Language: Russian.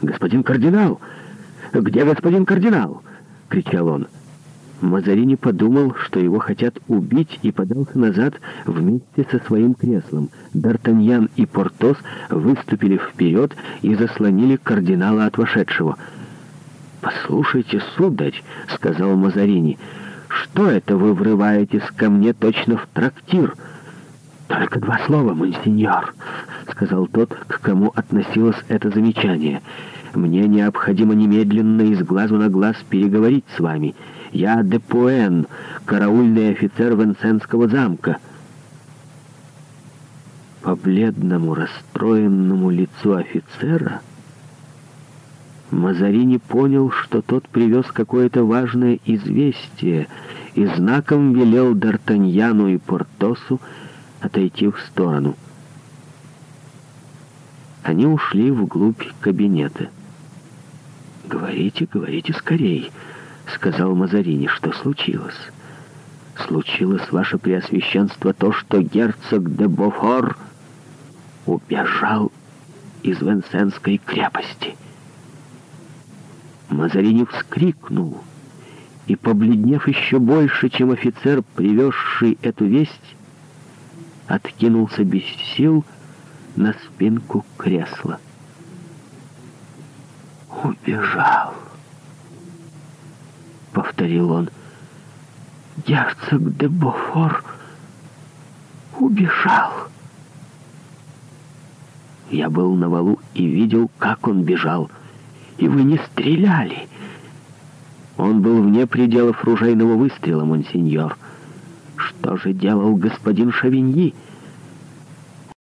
«Господин кардинал! Где господин кардинал?» — кричал он. Мазарини подумал, что его хотят убить, и подался назад вместе со своим креслом. Д'Артаньян и Портос выступили вперед и заслонили кардинала от вошедшего. «Послушайте, сударь», — сказал Мазарини, — «что это вы врываетесь ко мне точно в трактир?» «Только два слова, монсеньор», сказал тот, к кому относилось это замечание. «Мне необходимо немедленно из глазу на глаз переговорить с вами. Я Депуэн, караульный офицер Венсенского замка». По бледному, расстроенному лицу офицера Мазарини понял, что тот привез какое-то важное известие и знаком велел Д'Артаньяну и Портосу отойти в сторону – они ушли вглубь кабинета. «Говорите, говорите скорей», — сказал Мазарини. «Что случилось?» «Случилось, ваше преосвященство, то, что герцог де Бофор убежал из Венсенской крепости». Мазарини вскрикнул и, побледнев еще больше, чем офицер, привезший эту весть, откинулся без сил, — на спинку кресла. «Убежал!» — повторил он. «Герцог де Бофор убежал!» Я был на валу и видел, как он бежал. «И вы не стреляли!» Он был вне пределов ружейного выстрела, монсеньор. «Что же делал господин Шавиньи?»